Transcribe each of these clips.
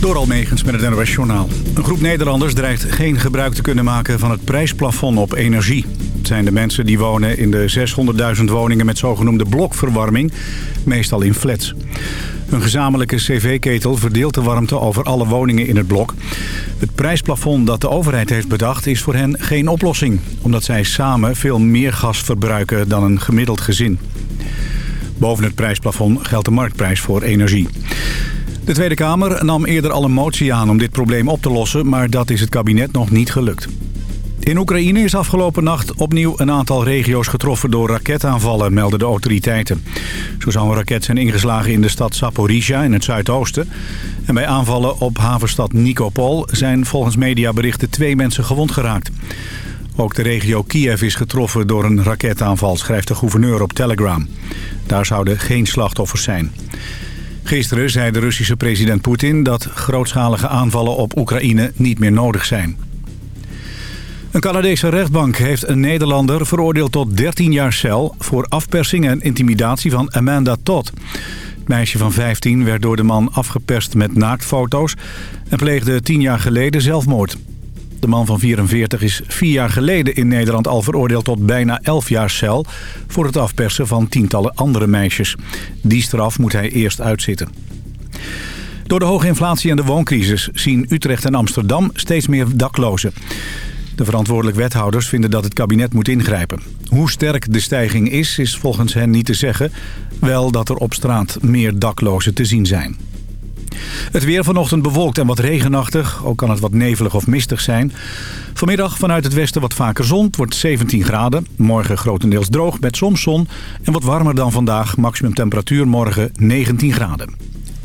Door Almegens met het NOS. Een groep Nederlanders dreigt geen gebruik te kunnen maken van het prijsplafond op energie. Het zijn de mensen die wonen in de 600.000 woningen met zogenoemde blokverwarming, meestal in flats. Een gezamenlijke cv-ketel verdeelt de warmte over alle woningen in het blok. Het prijsplafond dat de overheid heeft bedacht is voor hen geen oplossing... omdat zij samen veel meer gas verbruiken dan een gemiddeld gezin. Boven het prijsplafond geldt de marktprijs voor energie. De Tweede Kamer nam eerder al een motie aan om dit probleem op te lossen... maar dat is het kabinet nog niet gelukt. In Oekraïne is afgelopen nacht opnieuw een aantal regio's getroffen door raketaanvallen, melden de autoriteiten. Zo zou een raket zijn ingeslagen in de stad Zaporizhia in het zuidoosten. En bij aanvallen op havenstad Nikopol zijn volgens mediaberichten twee mensen gewond geraakt. Ook de regio Kiev is getroffen door een raketaanval, schrijft de gouverneur op Telegram. Daar zouden geen slachtoffers zijn. Gisteren zei de Russische president Poetin dat grootschalige aanvallen op Oekraïne niet meer nodig zijn. Een Canadese rechtbank heeft een Nederlander veroordeeld tot 13 jaar cel... voor afpersing en intimidatie van Amanda Todd. Het meisje van 15 werd door de man afgeperst met naaktfoto's... en pleegde 10 jaar geleden zelfmoord. De man van 44 is vier jaar geleden in Nederland al veroordeeld tot bijna 11 jaar cel... voor het afpersen van tientallen andere meisjes. Die straf moet hij eerst uitzitten. Door de hoge inflatie en de wooncrisis zien Utrecht en Amsterdam steeds meer daklozen. De verantwoordelijk wethouders vinden dat het kabinet moet ingrijpen. Hoe sterk de stijging is, is volgens hen niet te zeggen. Wel dat er op straat meer daklozen te zien zijn. Het weer vanochtend bewolkt en wat regenachtig. Ook kan het wat nevelig of mistig zijn. Vanmiddag vanuit het westen wat vaker zon. Het wordt 17 graden. Morgen grotendeels droog met soms zon. En wat warmer dan vandaag. Maximum temperatuur morgen 19 graden.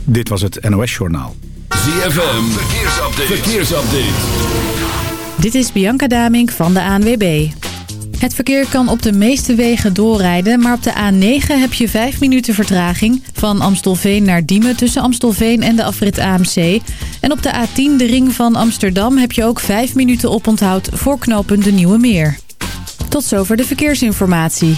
Dit was het NOS Journaal. ZFM. Verkeersupdate. Verkeersupdate. Dit is Bianca Damink van de ANWB. Het verkeer kan op de meeste wegen doorrijden, maar op de A9 heb je 5 minuten vertraging. Van Amstelveen naar Diemen tussen Amstelveen en de afrit AMC. En op de A10, de ring van Amsterdam, heb je ook 5 minuten oponthoud voor knooppunt de Nieuwe Meer. Tot zover de verkeersinformatie.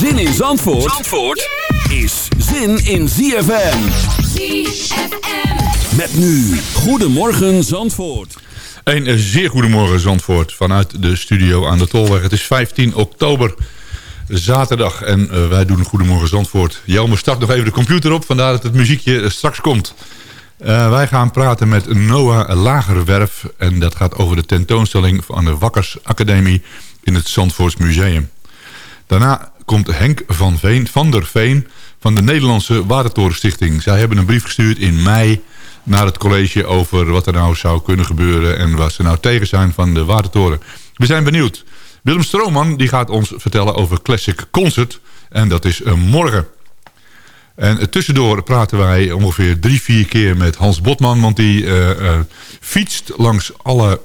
Zin in Zandvoort, Zandvoort is zin in ZFM. ZFM. Met nu, Goedemorgen Zandvoort. Een zeer goedemorgen Zandvoort vanuit de studio aan de Tolweg. Het is 15 oktober, zaterdag en uh, wij doen Goedemorgen Zandvoort. Jelmer start nog even de computer op, vandaar dat het muziekje uh, straks komt. Uh, wij gaan praten met Noah Lagerwerf en dat gaat over de tentoonstelling van de Wakkers Academie in het Zandvoorts Museum. Daarna komt Henk van, Veen, van der Veen van de Nederlandse Watertorenstichting. Zij hebben een brief gestuurd in mei naar het college over wat er nou zou kunnen gebeuren... en wat ze nou tegen zijn van de Watertoren. We zijn benieuwd. Willem Strooman die gaat ons vertellen over Classic Concert. En dat is morgen. En tussendoor praten wij ongeveer drie, vier keer met Hans Botman... want die uh, uh, fietst langs alle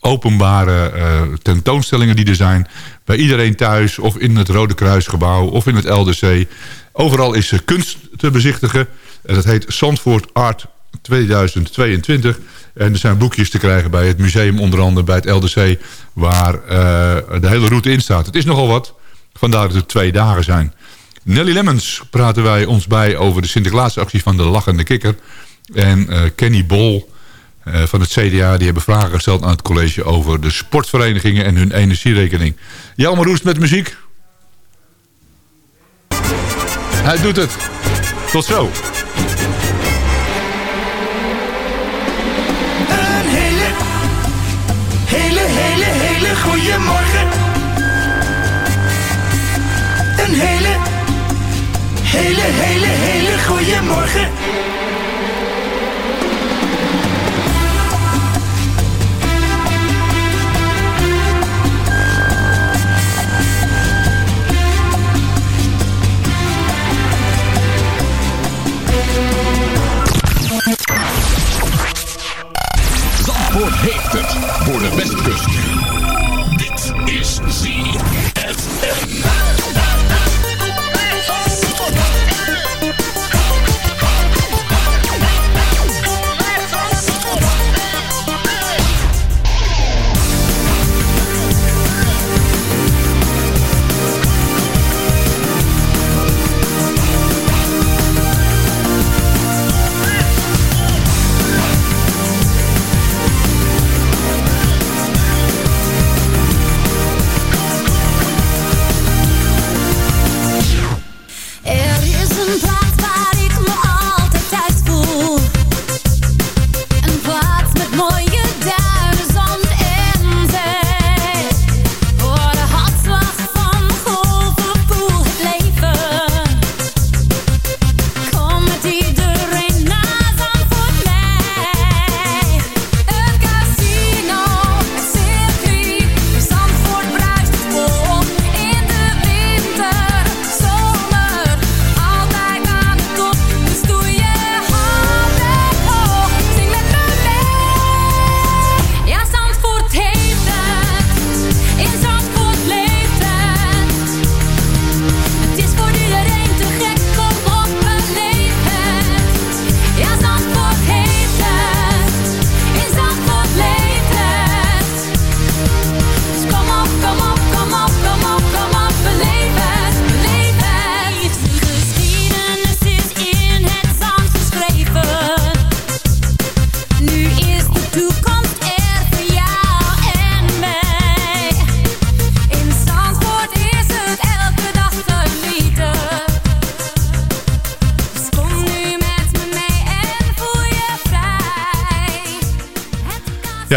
openbare uh, tentoonstellingen die er zijn. Bij iedereen thuis of in het Rode Kruisgebouw of in het LDC. Overal is kunst te bezichtigen. En dat heet Zandvoort Art 2022. En er zijn boekjes te krijgen bij het museum onder andere bij het LDC... waar uh, de hele route in staat. Het is nogal wat. Vandaar dat het twee dagen zijn. Nelly Lemmens praten wij ons bij over de Sinterklaasactie van de Lachende Kikker. En Kenny Bol van het CDA... die hebben vragen gesteld aan het college over de sportverenigingen... en hun energierekening. Jelmer Roest met muziek. Hij doet het. Tot zo. Een hele, hele, hele, hele goede morgen. Een hele, hele, hele, hele goede morgen. Zandvoort heeft het voor de Westkust. Dit is Zee.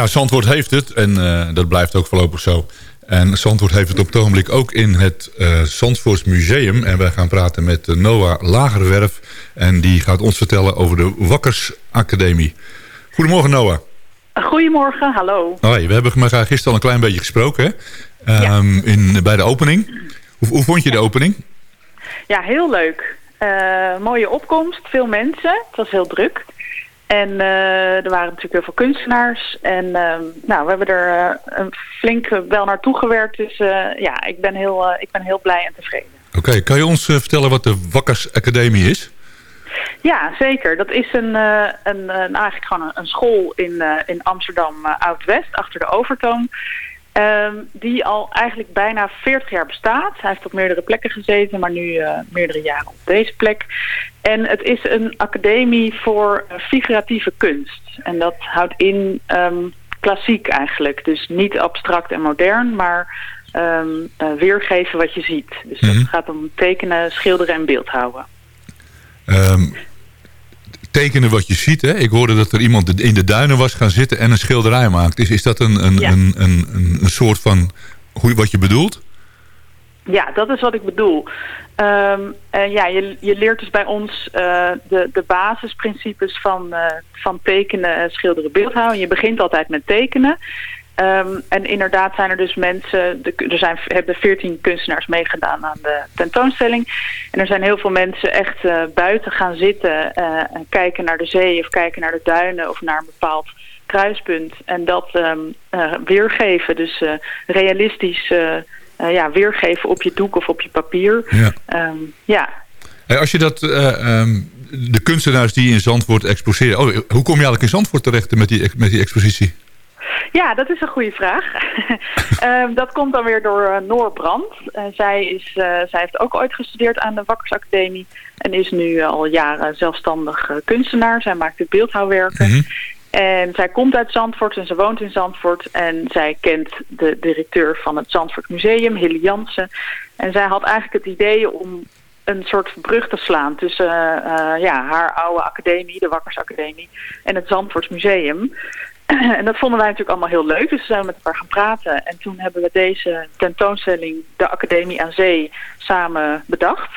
Ja, Zandvoort heeft het en eh, dat blijft ook voorlopig zo. En Zandvoort heeft het op het ogenblik ook in het uh, Zandvoorts Museum. En wij gaan praten met Noah Lagerwerf. En die gaat ons vertellen over de Wakkers Academie. Goedemorgen Noah. Goedemorgen, hallo. Hoi, we hebben elkaar gisteren al een klein beetje gesproken hè? Ja. Um, in, bij de opening. Hoe, hoe vond je de opening? Ja, heel leuk. Uh, mooie opkomst, veel mensen. Het was heel druk. En uh, er waren natuurlijk heel veel kunstenaars. En uh, nou, we hebben er uh, flink wel naartoe gewerkt. Dus ja, ik ben, heel, ik ben heel blij en tevreden. Oké, okay, kan je ons vertellen wat de Wakkers Academie is? Ja, zeker. Dat is een, een, een eigenlijk gewoon een, een, school in, in Amsterdam Oud-West, achter de Overtoom. Um, die al eigenlijk bijna 40 jaar bestaat. Hij heeft op meerdere plekken gezeten, maar nu uh, meerdere jaren op deze plek. En het is een academie voor uh, figuratieve kunst. En dat houdt in um, klassiek eigenlijk. Dus niet abstract en modern, maar um, uh, weergeven wat je ziet. Dus mm -hmm. dat gaat om tekenen, schilderen en beeldhouden. Tekenen wat je ziet. Hè? Ik hoorde dat er iemand in de duinen was gaan zitten en een schilderij maakt. Is, is dat een, een, ja. een, een, een, soort van hoe, wat je bedoelt? Ja, dat is wat ik bedoel. Um, uh, ja, je, je leert dus bij ons uh, de, de basisprincipes van, uh, van tekenen, schilderen, beeldhouden. Je begint altijd met tekenen. Um, en inderdaad zijn er dus mensen, de, er zijn, hebben veertien kunstenaars meegedaan aan de tentoonstelling. En er zijn heel veel mensen echt uh, buiten gaan zitten uh, en kijken naar de zee of kijken naar de duinen of naar een bepaald kruispunt. En dat um, uh, weergeven, dus realistisch ja, weergeven op je doek of op je papier. Ja. Um, ja. Hey, als je dat, de kunstenaars die in Zandvoort exposeren, oh, hoe kom je eigenlijk in Zandvoort terecht met die, met die expositie? Ja, dat is een goede vraag. um, dat komt dan weer door uh, Noor Brand. Uh, zij, is, uh, zij heeft ook ooit gestudeerd aan de Wakkersacademie en is nu al jaren zelfstandig kunstenaar. Zij maakt de beeldhouwwerken. Mm -hmm. En zij komt uit Zandvoort en ze woont in Zandvoort. En zij kent de directeur van het Zandvoort Museum, Hilly Jansen. En zij had eigenlijk het idee om een soort brug te slaan tussen uh, ja, haar oude academie, de Wakkersacademie, en het Zandvoorts Museum. En dat vonden wij natuurlijk allemaal heel leuk, dus we zijn met elkaar gaan praten. En toen hebben we deze tentoonstelling, de Academie aan Zee, samen bedacht.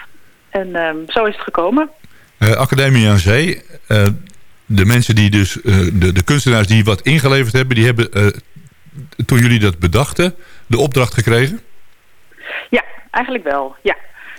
En um, zo is het gekomen. Uh, Academie aan Zee, uh, de mensen die dus, uh, de, de kunstenaars die wat ingeleverd hebben, die hebben toen jullie dat bedachten, de opdracht gekregen? Ja, eigenlijk wel, ja.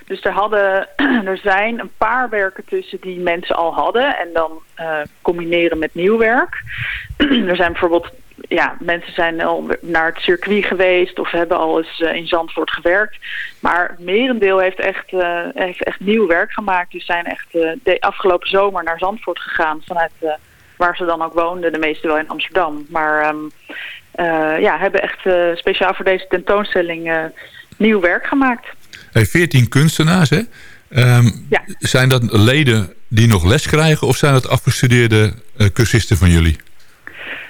Dus er, hadden, er zijn een paar werken tussen die mensen al hadden en dan uh, combineren met nieuw werk. er zijn bijvoorbeeld, ja, mensen zijn al naar het circuit geweest of hebben al eens uh, in Zandvoort gewerkt. Maar het merendeel heeft echt, uh, heeft echt nieuw werk gemaakt. Die zijn echt de afgelopen zomer naar Zandvoort gegaan vanuit waar ze dan ook woonden. De meeste wel in Amsterdam. Maar um, ja, hebben echt speciaal voor deze tentoonstelling nieuw werk gemaakt. Hey, 14 kunstenaars, hè? Um, ja. Zijn dat leden die nog les krijgen... of zijn dat afgestudeerde uh, cursisten van jullie?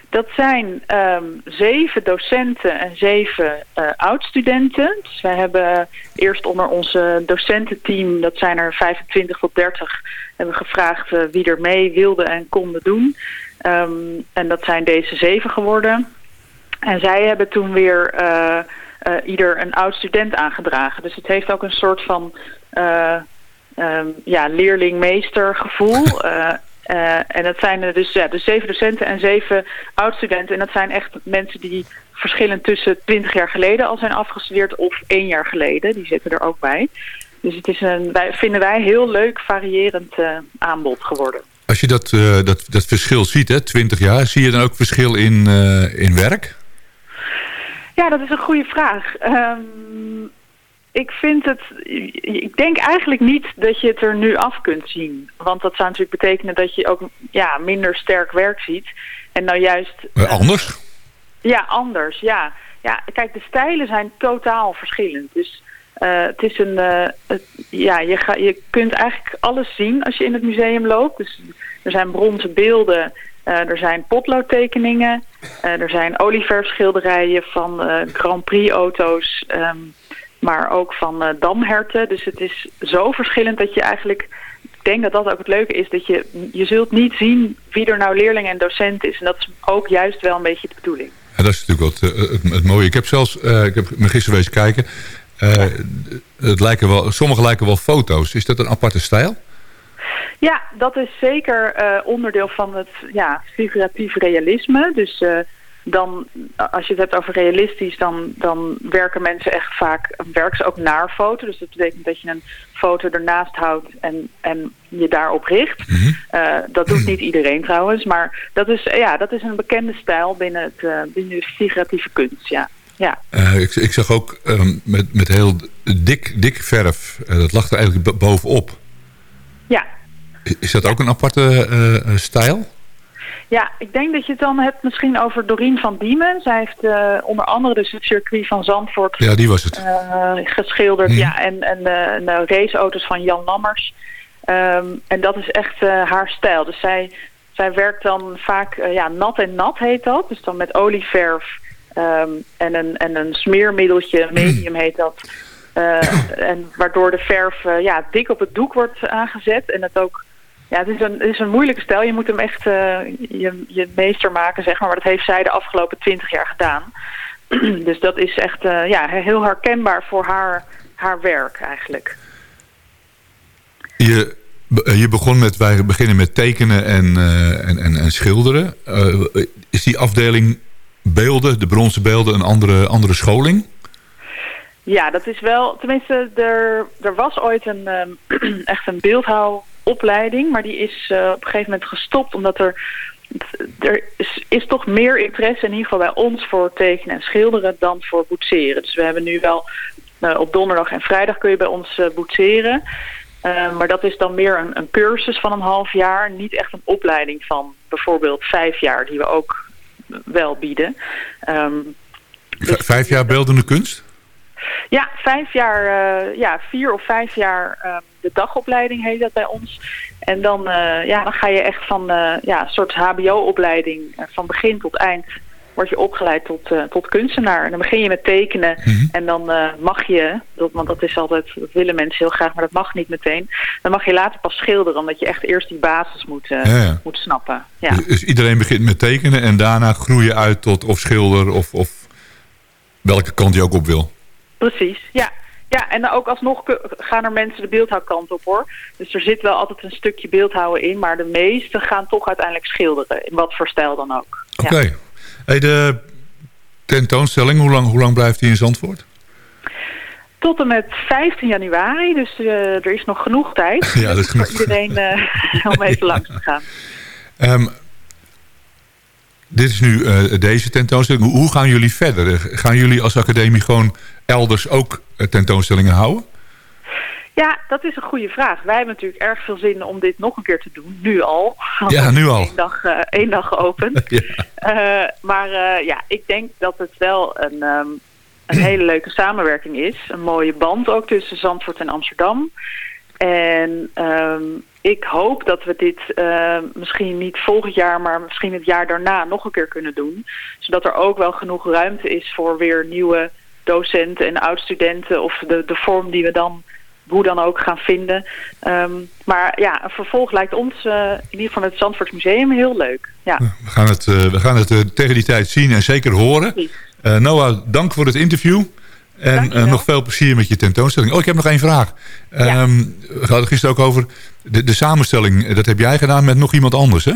Dat zijn um, zeven docenten en zeven uh, oud-studenten. Dus wij hebben eerst onder onze docententeam... dat zijn er 25 tot 30... hebben we gevraagd uh, wie er mee wilde en konden doen. Um, en dat zijn deze zeven geworden. En zij hebben toen weer... Uh, ieder een oud student aangedragen. Dus het heeft ook een soort van um, ja, leerling-meester gevoel. Uh, en dat zijn er dus, ja, dus zeven docenten en zeven oud-studenten. En dat zijn echt mensen die verschillend tussen twintig jaar geleden al zijn afgestudeerd of één jaar geleden. Die zitten er ook bij. Dus het is een, wij, vinden wij heel leuk variërend aanbod geworden. Als je dat, dat, dat verschil ziet, hè, 20 jaar, zie je dan ook verschil in, in werk? Ja, dat is een goede vraag. Um, ik vind het... Ik denk eigenlijk niet dat je het er nu af kunt zien. Want dat zou natuurlijk betekenen dat je ook ja, minder sterk werk ziet. En nou juist... Uh, anders? Ja, anders, ja. ja. Kijk, de stijlen zijn totaal verschillend. Dus uh, het is een... Het, ja, je, ga, je kunt eigenlijk alles zien als je in het museum loopt. Dus er zijn bronzen beelden... Uh, er zijn potloodtekeningen, uh, er zijn olieverfschilderijen van uh, Grand Prix auto's, um, maar ook van damherten. Dus het is zo verschillend dat je eigenlijk denk dat dat ook het leuke is. Dat je, je zult niet zien wie er nou leerling en docent is. En dat is ook juist wel een beetje de bedoeling. Dat is natuurlijk wat, het, het, mooie. Ik heb zelfs, ik heb me gisteren wezen kijken. Het lijken wel, sommige lijken wel foto's. Is dat een aparte stijl? Ja, dat is zeker onderdeel van het ja, figuratief realisme. Dus dan, als je het hebt over realistisch, dan, dan werken mensen echt vaak, werken ze ook naar foto. Dus dat betekent dat je een foto ernaast houdt en, en je daarop richt. Mm -hmm. uh, dat doet niet iedereen trouwens, maar dat is, ja, dat is een bekende stijl binnen, het, uh, binnen de figuratieve kunst, ja. ja. Uh, ik, ik zag ook um, met, met heel dik, dik verf, dat lag er eigenlijk bovenop. Ja. Is dat ook een aparte stijl? Ja, ik denk dat je het dan hebt misschien over Dorien van Diemen. Zij heeft uh, onder andere dus het circuit van Zandvoort ja, die was het. Uh, geschilderd. Mm. Ja, en, en uh, raceauto's van Jan Lammers. Um, en dat is echt haar stijl. Dus zij, zij werkt dan vaak, ja, nat en nat heet dat. Dus dan met olieverf um, en, een, en een smeermiddeltje, medium heet dat. en waardoor de verf ja, dik op het doek wordt aangezet en het ook ja, het is, een, het is een moeilijke stijl. Je moet hem echt uh, je, je meester maken, zeg maar. Maar dat heeft zij de afgelopen twintig jaar gedaan. dus dat is echt uh, ja, heel herkenbaar voor haar, haar werk eigenlijk. Je, je begon met, wij beginnen met tekenen en, uh, en, en, en, schilderen. is die afdeling beelden, de bronzen beelden, een andere, andere scholing? Ja, dat is wel, tenminste, er, er was ooit een, um, echt een beeldhouw opleiding, maar die is uh, op een gegeven moment gestopt omdat er, er is, is, toch meer interesse in ieder geval bij ons voor tekenen en schilderen dan voor boetseren. Dus we hebben nu wel uh, op donderdag en vrijdag kun je bij ons uh, boetseren. maar dat is dan meer een, een, cursus van een half jaar, niet echt een opleiding van bijvoorbeeld vijf jaar die we ook wel bieden. Dus vijf jaar beeldende kunst? Ja, vijf jaar, uh, ja, vier of vijf jaar uh, de dagopleiding heet dat bij ons. En dan, uh, ja, dan ga je echt van ja, een soort hbo-opleiding van begin tot eind word je opgeleid tot, tot kunstenaar. En dan begin je met tekenen mm -hmm. en dan mag je, dat, want dat is altijd, dat willen mensen heel graag, maar dat mag niet meteen. Dan mag je later pas schilderen, omdat je echt eerst die basis moet, ja, moet snappen. Ja. Dus, dus iedereen begint met tekenen en daarna groei je uit tot of schilder of, of welke kant je ook op wil. Precies, ja. Ja, en ook alsnog gaan er mensen de beeldhouwkant op hoor. Dus er zit wel altijd een stukje beeldhouden in, maar de meesten gaan toch uiteindelijk schilderen. In wat voor stijl dan ook. Oké. Okay. Ja. Hey, de tentoonstelling, hoe lang, hoe lang blijft die in Zandvoort? Tot en met 15 januari, dus uh, er is nog genoeg tijd. ja, dat is genoeg. Voor iedereen uh, om even langs te gaan. Um, dit is nu uh, deze tentoonstelling. Hoe gaan jullie verder? Gaan jullie als academie gewoon elders ook tentoonstellingen houden? Ja, dat is een goede vraag. Wij hebben natuurlijk erg veel zin om dit nog een keer te doen. Nu al. Ja, nu al. Eén dag, uh, één dag geopend. ja. uh, maar uh, ja, ik denk dat het wel een, um, een hele leuke samenwerking is. Een mooie band ook tussen Zandvoort en Amsterdam. En um, ik hoop dat we dit uh, misschien niet volgend jaar, maar misschien het jaar daarna nog een keer kunnen doen. Zodat er ook wel genoeg ruimte is voor weer nieuwe docenten en oud-studenten of de, de vorm die we dan hoe dan ook gaan vinden. Um, maar ja, een vervolg lijkt ons uh, in ieder geval het Zandvoort Museum heel leuk. Ja. We gaan het, uh, we gaan het tegen die tijd zien en zeker horen. Noah, dank voor het interview. En nog veel plezier met je tentoonstelling. Oh, ik heb nog één vraag. Ja. Um, we hadden het gisteren ook over de, de samenstelling. Dat heb jij gedaan met nog iemand anders, hè?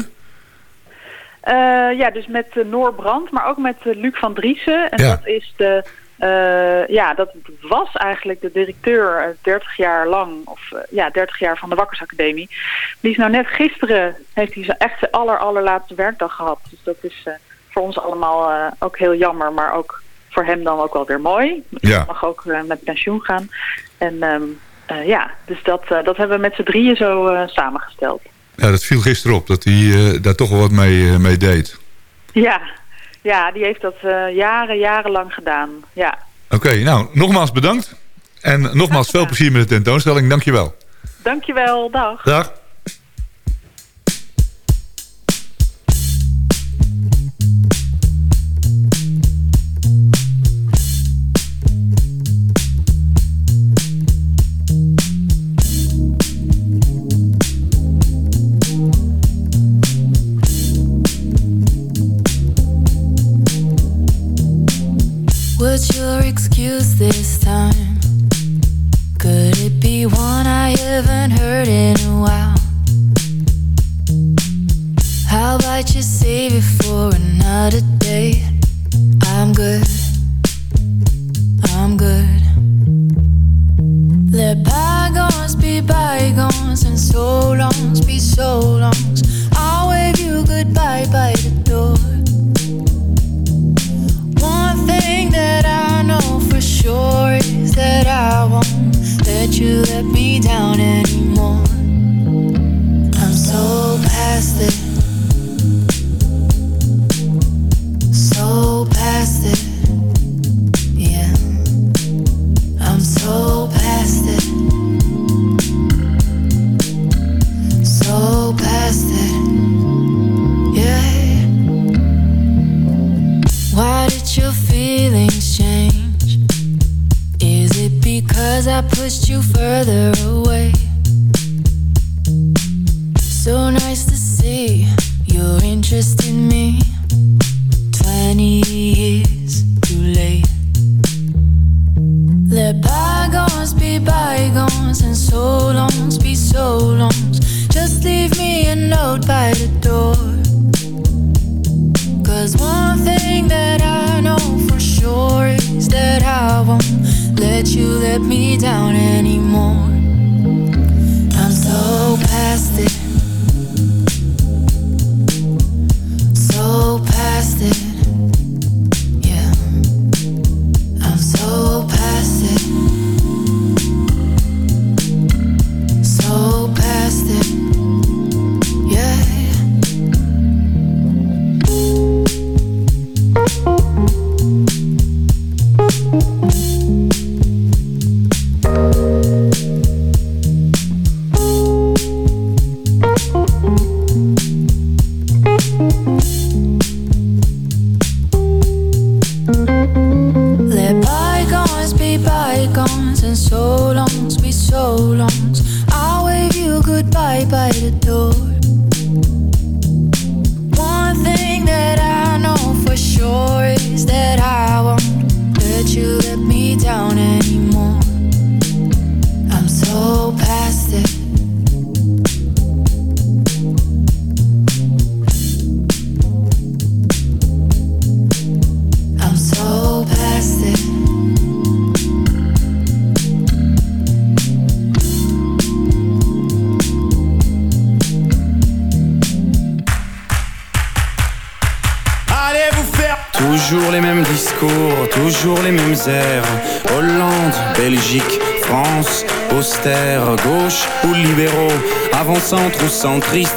ja, dus met Noor Brand, maar ook met Luc van Driessen. En ja. dat is de... Ja, dat was eigenlijk de directeur 30 jaar lang, of ja, 30 jaar van de Wakkersacademie. Die is nou net gisteren, heeft hij zijn echt aller allerlaatste werkdag gehad. Dus dat is voor ons allemaal ook heel jammer, maar ook voor hem dan ook wel weer mooi. Ja. Hij mag ook met pensioen gaan. En um, ja, dus dat, dat hebben we met z'n drieën zo samengesteld. Ja, dat viel gisteren op, dat hij daar toch wel wat mee, mee deed. Ja, ja, die heeft dat uh, jaren, jarenlang gedaan. Ja. Oké, okay, nou, nogmaals bedankt. En nogmaals veel plezier met de tentoonstelling. Dankjewel. Dankjewel, dag. Dag.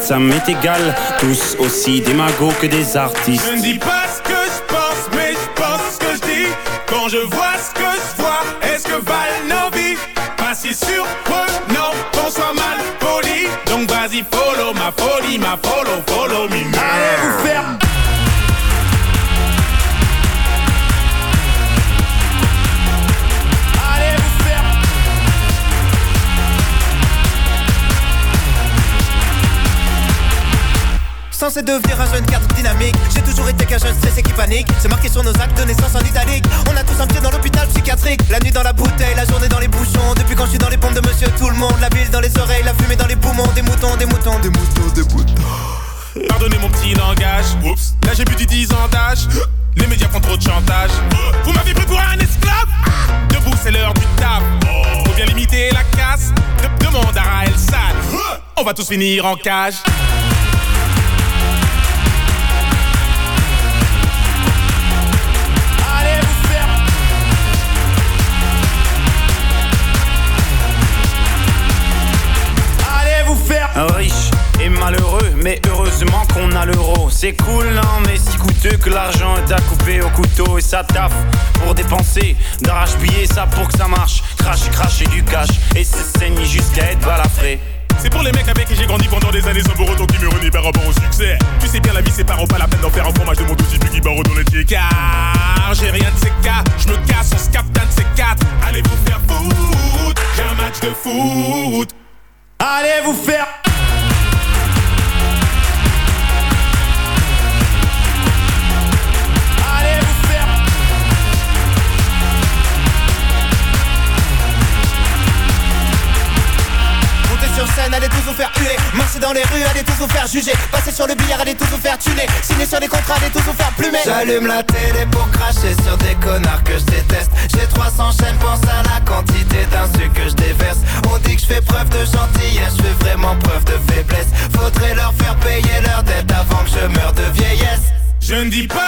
Ça m'est égal. Tous aussi démagos que des artistes. Je ne dis pas Censé devenir un jeune cadre dynamique J'ai toujours été qu'un jeune stressé qui panique C'est marqué sur nos actes de naissance en italique On a tous un pied dans l'hôpital psychiatrique La nuit dans la bouteille, la journée dans les bouchons Depuis quand je suis dans les pompes de monsieur tout le monde La bise dans les oreilles, la fumée dans les poumons Des moutons, des moutons, des moutons, des moutons Pardonnez mon petit langage. Oups. Là j'ai plus de 10 ans d'âge. Les médias font trop de chantage. Vous m'avez pris pour un esclave. Debout, c'est l'heure du taf. Faut bien limiter la casse. De demande à Raël Sad. On va tous finir en cage. Riche et malheureux, mais heureusement qu'on a l'euro. C'est cool, non, mais si coûteux que l'argent est à couper au couteau et ça taffe pour dépenser. D'arrache-billet, ça pour que ça marche. Cracher, cracher du cash et se saigner jusqu'à être balafré. C'est pour les mecs avec qui j'ai grandi pendant des années sans pour qui me renient par rapport au succès. Tu sais bien, la vie c'est pas pas la peine d'en faire un fromage de mon tout type qui barre dans les car j'ai rien de ces cas. Je me casse, on se capte d'un de ces quatre. Allez vous faire foutre, j'ai un match de foot. Allez vous faire. Scène, allez tous tous vous faire huer Marcher dans les rues, allez tous vous faire juger. Passer sur le billard, allez tous vous faire tuner Signer sur les contrats, allez tous vous faire plumer. J'allume la télé pour cracher sur des connards que je déteste. J'ai 300 chaînes, pense à la quantité d'insultes que je déverse. On dit que je fais preuve de gentillesse, je fais vraiment preuve de faiblesse. Faudrait leur faire payer leur dette avant que je meure de vieillesse. Je ne dis pas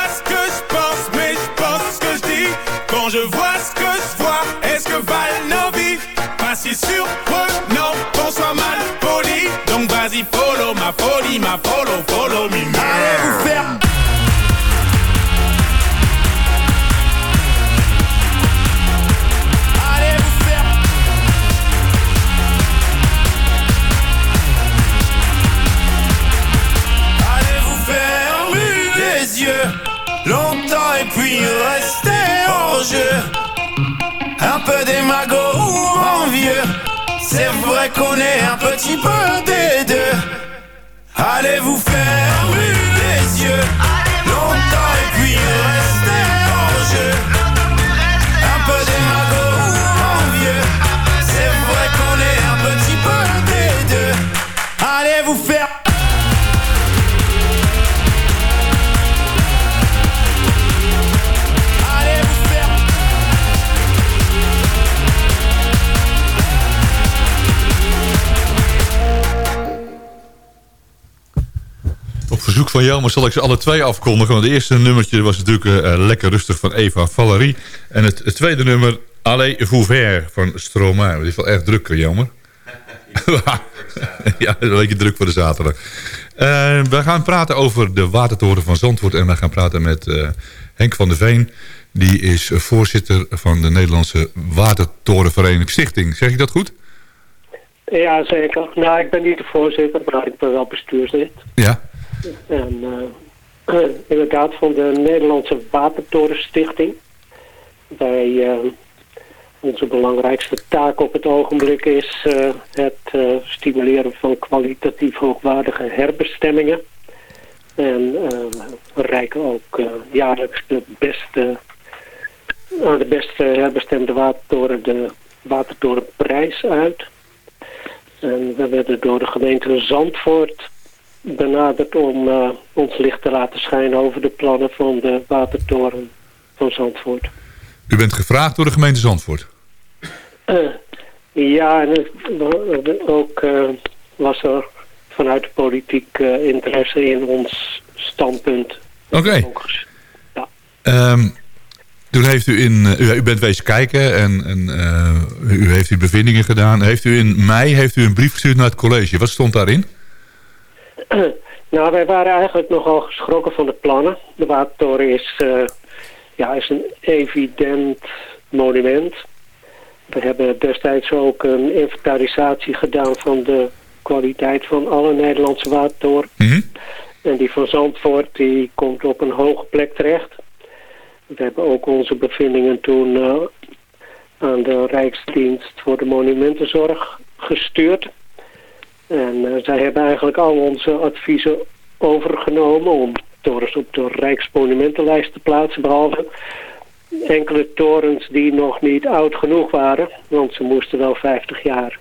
zal ik ze alle twee afkondigen. Want het eerste nummertje was natuurlijk eh, eh, lekker rustig van Eva Valerie. En het, het tweede nummer, Allez faire van Stromae. Het is wel erg druk, hè, jammer. ja, een beetje druk voor de zaterdag. Eh, we gaan praten over de Watertoren van Zandvoort. En we gaan praten met eh, Henk van der Veen. Die is voorzitter van de Nederlandse Watertorenvereniging Stichting. Zeg ik dat goed? Ja, zeker. Nou, ik ben niet de voorzitter, maar ik ben wel bestuurslid. Ja. En eh, inderdaad van de Nederlandse Watertorenstichting. Wij, eh, onze belangrijkste taak op het ogenblik is eh, het stimuleren van kwalitatief hoogwaardige herbestemmingen. En we reiken ook jaarlijks de beste, aan de beste herbestemde watertoren de Watertorenprijs uit. En we werden door de gemeente Zandvoort benaderd om eh, ons licht te laten schijnen over de plannen van de watertoren van Zandvoort. U bent gevraagd door de gemeente Zandvoort. Eh, ja, en ook eh, was er vanuit de politiek interesse in ons standpunt. Oké. Ehm, toen heeft u in... u, u bent wezen kijken en, en u heeft uw bevindingen gedaan. Heeft u in mei heeft u een brief gestuurd naar het college. Wat stond daarin? nou, wij waren eigenlijk nogal geschrokken van de plannen. De Watertoren is, eh, ja, is een evident monument. We hebben destijds ook een inventarisatie gedaan van de kwaliteit van alle Nederlandse watertoren. En die van Zandvoort die komt op een hoge plek terecht. We hebben ook onze bevindingen toen eh, aan de Rijksdienst voor de Monumentenzorg gestuurd. En eh, zij hebben eigenlijk al onze adviezen overgenomen om torens op de Rijksmonumentenlijst te plaatsen. Behalve enkele torens die nog niet oud genoeg waren. Want ze moesten wel 50 jaar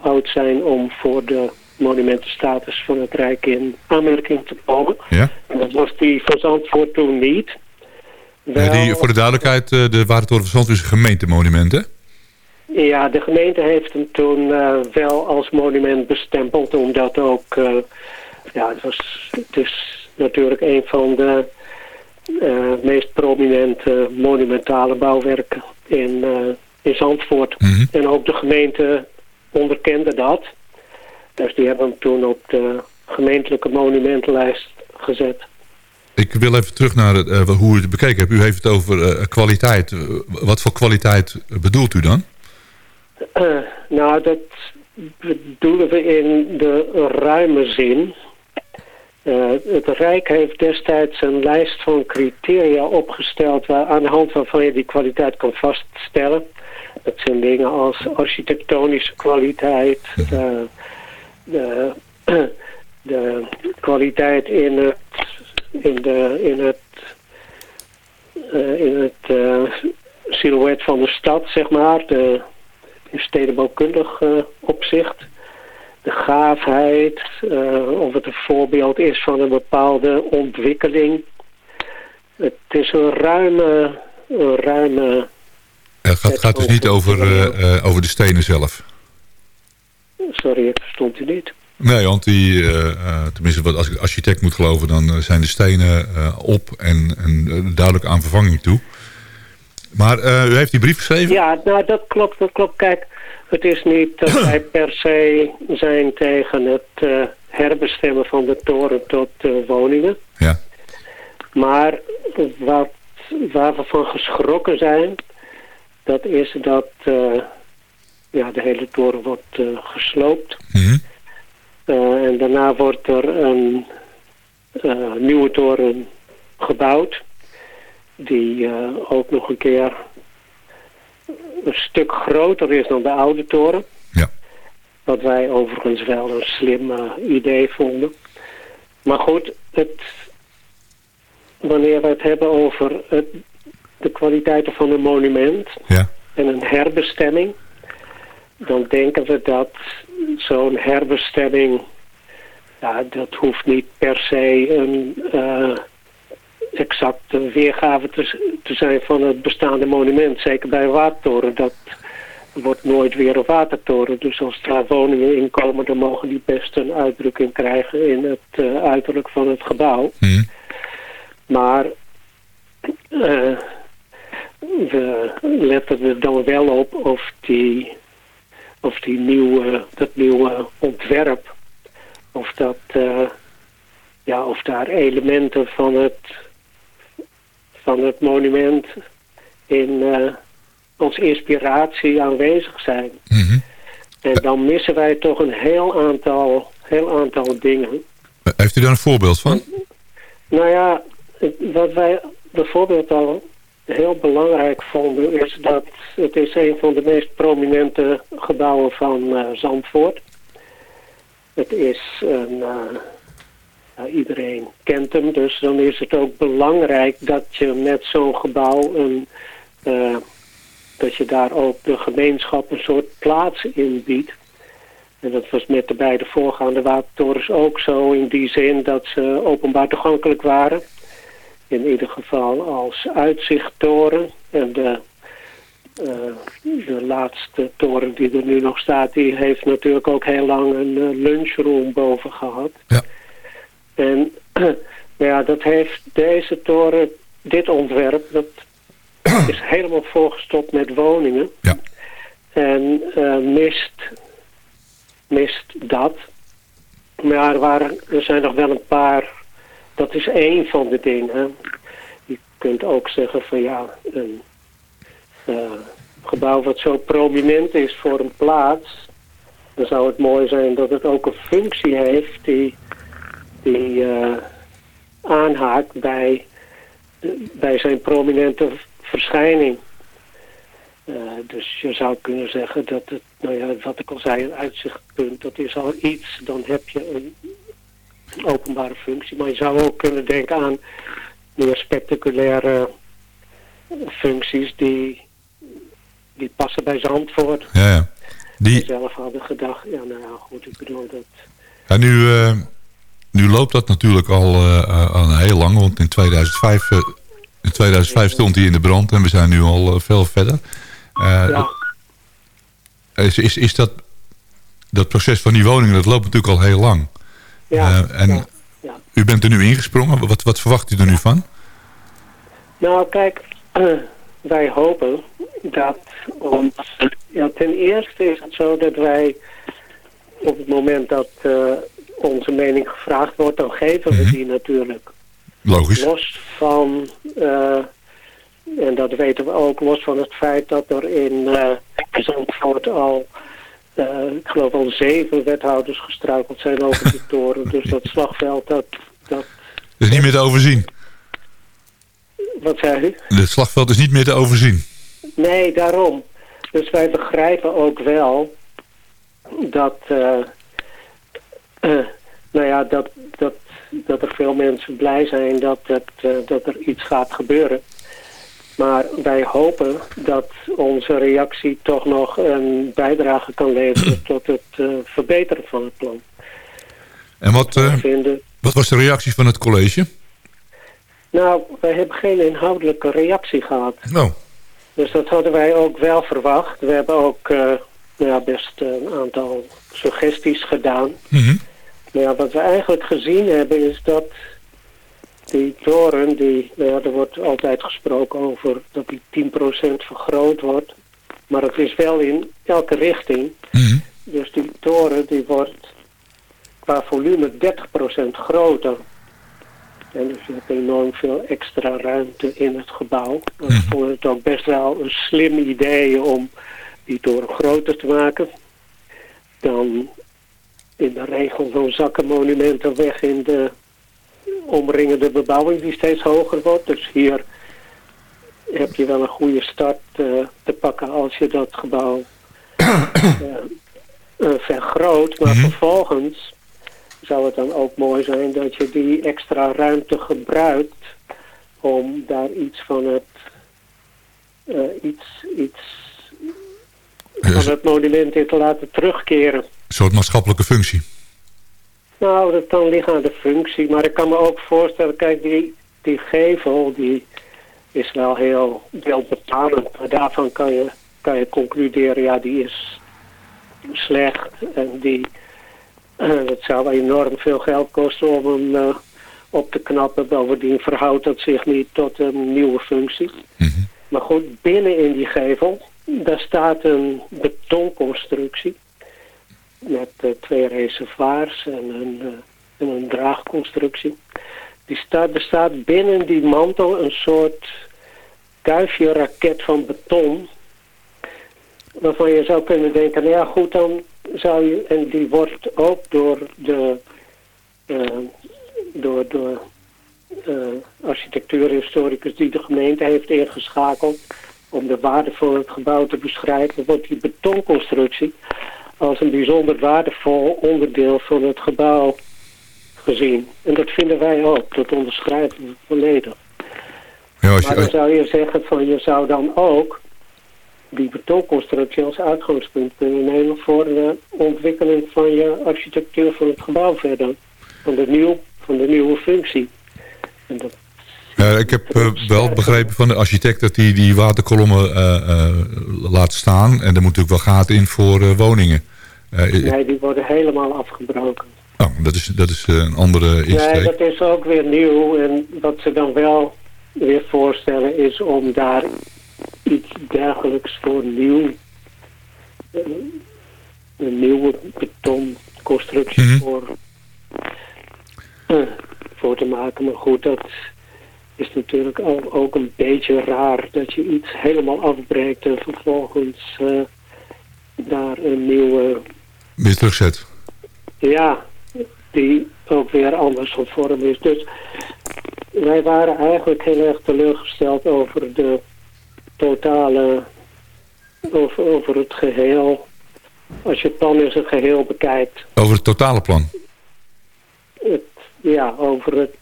oud zijn om voor de monumentenstatus van het Rijk in aanmerking te komen. Ja. En dat was die van Zandvoort toen niet. Eh, die, voor de duidelijkheid, eh, de Watertoren van Zandvoort is een gemeentemonument, hè? Ja, de gemeente heeft hem toen eh, wel als monument bestempeld, omdat ook, eh, ja, het, was, het is natuurlijk een van de eh, meest prominente monumentale bouwwerken in, in Zandvoort. En ook de gemeente onderkende dat. Dus die hebben hem toen op de gemeentelijke monumentenlijst gezet. Ik wil even terug naar het, hoe u het bekeken hebt. U heeft het over kwaliteit. Wat voor kwaliteit bedoelt u dan? Eh, nou, dat bedoelen we in de ruime zin. Eh, het Rijk heeft destijds een lijst van criteria opgesteld... Waar, aan de hand waarvan je die kwaliteit kan vaststellen. Dat zijn dingen als architectonische kwaliteit... eh, de, de kwaliteit in het, in de, in het, in het silhouet van de stad, zeg maar... De, in stedenbouwkundig eh, opzicht. de gaafheid, eh, of het een voorbeeld is van een bepaalde ontwikkeling. Het is een ruime, een ruime Het gaat, gaat dus niet over, eh, over de stenen zelf. sorry, ik verstond u niet. Nee, want die, tenminste wat als ik architect moet geloven... dan zijn de stenen op en, en duidelijk aan vervanging toe. Maar eh, u heeft die brief geschreven? Ja, nou dat klopt, dat klopt. Kijk, het is niet dat wij per se zijn tegen het eh, herbestemmen van de toren tot eh, woningen. Ja. Maar wat, waar we van geschrokken zijn, dat is dat ja, de hele toren wordt gesloopt. Mhm. En daarna wordt er een nieuwe toren gebouwd. Die eh, ook nog een keer een stuk groter is dan de oude toren. Ja. Wat wij overigens wel een slim eh, idee vonden. Maar goed, het, wanneer we het hebben over het, de kwaliteiten van een monument Ja. en een herbestemming, dan denken we dat zo'n herbestemming, ja, dat hoeft niet per se een eh, exacte weergave te, te zijn van het bestaande monument. Zeker bij een watertoren, dat wordt nooit weer een watertoren. Dus als daar woningen in komen, dan mogen die best een uitdrukking krijgen in het eh, uiterlijk van het gebouw. Mhm. Maar eh, we letten er dan wel op of die, of die nieuwe, dat nieuwe ontwerp, of, dat, eh, ja, of daar elementen van het, van het monument in, eh, als inspiratie aanwezig zijn. Mhm. En dan missen wij toch een heel aantal, heel aantal dingen. Heeft u daar een voorbeeld van? Nou ja, wat wij bijvoorbeeld al heel belangrijk vonden... is dat het is een van de meest prominente gebouwen van eh, Zandvoort. Het is een... eh, iedereen kent hem, dus dan is het ook belangrijk dat je met zo'n gebouw een... eh, dat je daar ook de gemeenschap een soort plaats in biedt. En dat was met de beide voorgaande watertorens ook zo in die zin dat ze openbaar toegankelijk waren. In ieder geval als uitzichttoren. En de, eh, de laatste toren die er nu nog staat, die heeft natuurlijk ook heel lang een eh, lunchroom boven gehad. Ja. En nou ja, dat heeft deze toren, dit ontwerp, dat is helemaal volgestopt met woningen. Ja. En eh, mist, mist dat. Maar er, waren, er zijn nog wel een paar, dat is één van de dingen. Je kunt ook zeggen van ja, een eh, gebouw wat zo prominent is voor een plaats, dan zou het mooi zijn dat het ook een functie heeft die, die eh, aanhaakt bij, bij zijn prominente verschijning. Eh, dus je zou kunnen zeggen dat het, nou ja, wat ik al zei, een uitzichtpunt, dat is al iets, dan heb je een openbare functie. Maar je zou ook kunnen denken aan meer spectaculaire functies die, die passen bij Zandvoort. Ja, ja. Die, zelf hadden gedacht, ja nou ja, goed, ik bedoel dat... ja nu, eh, nu loopt dat natuurlijk al, eh, eh, al heel lang, want in 2005, eh, in 2005 stond hij in de brand en we zijn nu al veel verder. Ja, is, is, is dat, dat proces van die woningen, dat loopt natuurlijk al heel lang. ja, en ja, ja. u bent er nu ingesprongen, wat, wat verwacht u er nu van? Nou, kijk, wij hopen dat ons... Ja, ten eerste is het zo dat wij op het moment dat onze mening gevraagd wordt, dan geven we Mhm. die natuurlijk. Logisch. Los van, eh, en dat weten we ook, los van het feit dat er in uh, Zandvoort al, eh, ik geloof al zeven wethouders gestruikeld zijn over die toren. Dus dat slagveld, dat, dat is niet meer te overzien. wat zei u? Het slagveld is niet meer te overzien. Nee, daarom. Dus wij begrijpen ook wel dat, eh, nou ja, dat, dat, dat er veel mensen blij zijn dat, het, eh, dat er iets gaat gebeuren. Maar wij hopen dat onze reactie toch nog een bijdrage kan leveren tot het eh, verbeteren van het plan. En wat, wat was de reactie van het college? nou, wij hebben geen inhoudelijke reactie gehad. Nou, Dus dat hadden wij ook wel verwacht. We hebben ook nou ja, best een aantal suggesties gedaan. mhm. Maar ja, wat we eigenlijk gezien hebben is dat die toren, die, nou ja, er wordt altijd gesproken over dat die 10% vergroot wordt. Maar het is wel in elke richting. Mhm. Dus die toren die wordt qua volume 30% groter. En dus je hebt enorm veel extra ruimte in het gebouw. We vonden het ook best wel een slim idee om die toren groter te maken. Dan in de regel zo'n zakkenmonumenten weg in de omringende bebouwing die steeds hoger wordt. Dus hier heb je wel een goede start eh, te pakken als je dat gebouw eh, eh, vergroot. Maar vervolgens zou het dan ook mooi zijn dat je die extra ruimte gebruikt om daar iets van het iets, iets van het monument in te laten terugkeren. Soort maatschappelijke functie. Nou, dat kan liggen aan de functie. Maar ik kan me ook voorstellen, kijk, die, die gevel die is wel heel beeldbepalend. Maar daarvan kan je, kan je concluderen, ja, die is slecht. En die, eh, dat zou enorm veel geld kosten om hem eh, op te knappen. Bovendien verhoudt dat zich niet tot een nieuwe functie. Maar goed, binnen in die gevel, daar staat een betonconstructie met eh, twee reservoirs en een, eh, en een draagconstructie. Die staat, bestaat binnen die mantel een soort kuifje raket van beton. Waarvan je zou kunnen denken, nou ja goed dan zou je, en die wordt ook door de eh, door, door eh, architectuurhistoricus die de gemeente heeft ingeschakeld om de waarde van het gebouw te beschrijven, wordt die betonconstructie als een bijzonder waardevol onderdeel van het gebouw gezien. En dat vinden wij ook, dat onderschrijven we volledig. Ja, Maar dan zou je zeggen van je zou dan ook die betonconstructie als uitgangspunt kunnen nemen voor de ontwikkeling van je architectuur van het gebouw verder. Van de, nieuw, van de nieuwe functie. En dat, ik heb eh, wel begrepen van de architect dat hij die waterkolommen eh, eh, laat staan. En er moet natuurlijk wel gaten in voor woningen. Eh, nee, die worden helemaal afgebroken. oh, dat is, dat is eh, een andere Nee, insteek. dat is ook weer nieuw. En wat ze dan wel weer voorstellen is om daar iets dergelijks voor nieuw, eh, een nieuwe betonconstructie Mhm. voor, voor te maken. Maar goed, dat is natuurlijk ook, ook een beetje raar dat je iets helemaal afbreekt en vervolgens eh, daar een nieuwe Weer terugzet. ja, die ook weer anders van vorm is. Dus wij waren eigenlijk heel erg teleurgesteld over de totale, over, over het geheel. Als je het plan in zijn geheel bekijkt, Over het totale plan. het, ja, over het,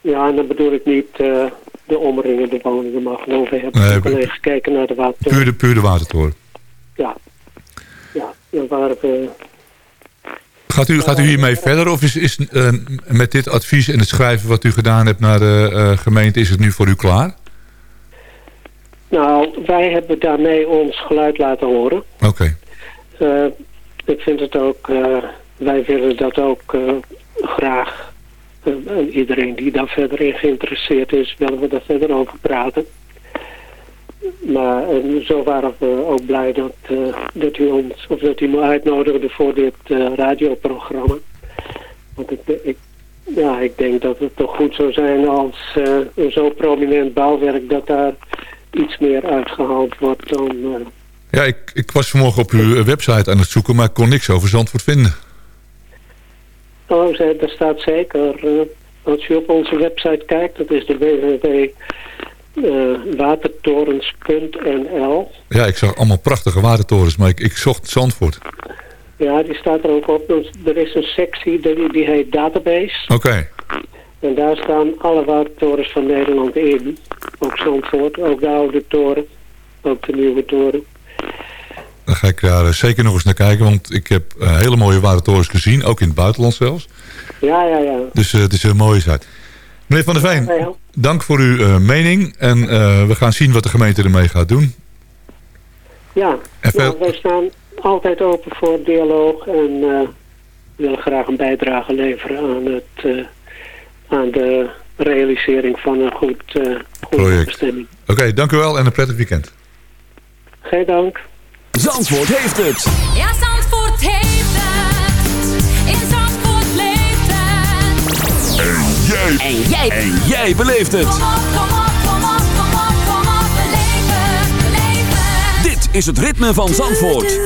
ja, en dan bedoel ik niet eh, de omringende woningen, maar gewoon, we hebben Nee, alleen gekeken naar de water. Puur de, puur de watertoren. Ja, ja, we Gaat u, gaat u hiermee verder of is, is eh, met dit advies en het schrijven wat u gedaan hebt naar de eh, gemeente, is het nu voor u klaar? Nou, wij hebben daarmee ons geluid laten horen. Oké. Eh, ik vind het ook, eh, wij willen dat ook eh, graag. eh, en iedereen die daar verder in geïnteresseerd is, willen we daar verder over praten. Maar eh, zo waren we ook blij dat, eh, dat u ons, of dat u me uitnodigde voor dit eh, radioprogramma. Want ik, ik, ja, ik denk dat het toch goed zou zijn als een zo prominent bouwwerk dat daar iets meer uitgehaald wordt dan... Ja, ik, ik was vanmorgen op uw website aan het zoeken, maar ik kon niks over Zandvoort vinden. Oh, daar staat zeker. als u op onze website kijkt, dat is de www.watertorens.nl. Ja, ik zag allemaal prachtige watertorens, maar ik, ik zocht Zandvoort. Ja, die staat er ook op. Er is een sectie die, die heet Database. Oké. En daar staan alle watertorens van Nederland in. Ook Zandvoort, ook de oude toren, ook de nieuwe toren. Dan ga ik daar eh, zeker nog eens naar kijken, want ik heb eh, hele mooie watertorens gezien, ook in het buitenland zelfs. Ja, ja, ja. Dus eh, het is een mooie zaak. Meneer Van der Veen, dank voor uw eh, mening en eh, we gaan zien wat de gemeente ermee gaat doen. Ja, nou, wij staan altijd open voor dialoog en eh, willen graag een bijdrage leveren aan, het, eh, aan de realisering van een goed, eh goede Project. bestemming. Oké, dank u wel en een prettig weekend. Geen dank. Zandvoort heeft het. Ja, jij. En jij. En jij beleeft het. Kom op, kom op, kom op, kom op, kom op. Beleef het, beleef het. Dit is het ritme van Zandvoort.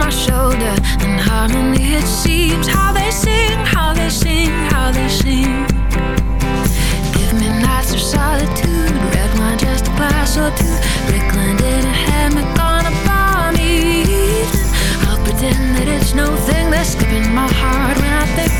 My shoulder, in harmony it seems. How they sing, how they sing, how they sing. Give me nights of solitude, red wine, just a glass or two. A hammock on a balmy evening. I'll pretend that it's my heart when I think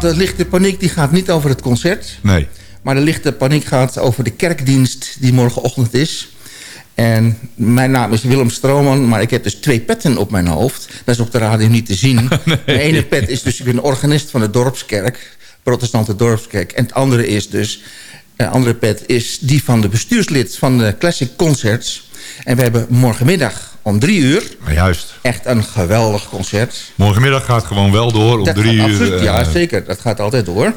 Nou, de lichte paniek die gaat niet over het concert. Nee. Maar de lichte paniek gaat over de kerkdienst die morgenochtend is. En mijn naam is Willem Strooman, maar ik heb dus twee petten op mijn hoofd. Dat is op de radio niet te zien. De ene pet is dus, ik ben organist van de dorpskerk. Protestante dorpskerk. En het andere is dus, de andere pet is die van de bestuurslid van de Classic Concerts. En we hebben morgenmiddag om drie uur juist. echt een geweldig concert. Morgenmiddag gaat gewoon wel door om Dat drie uur. absoluut- eh, ja, zeker. Dat gaat altijd door.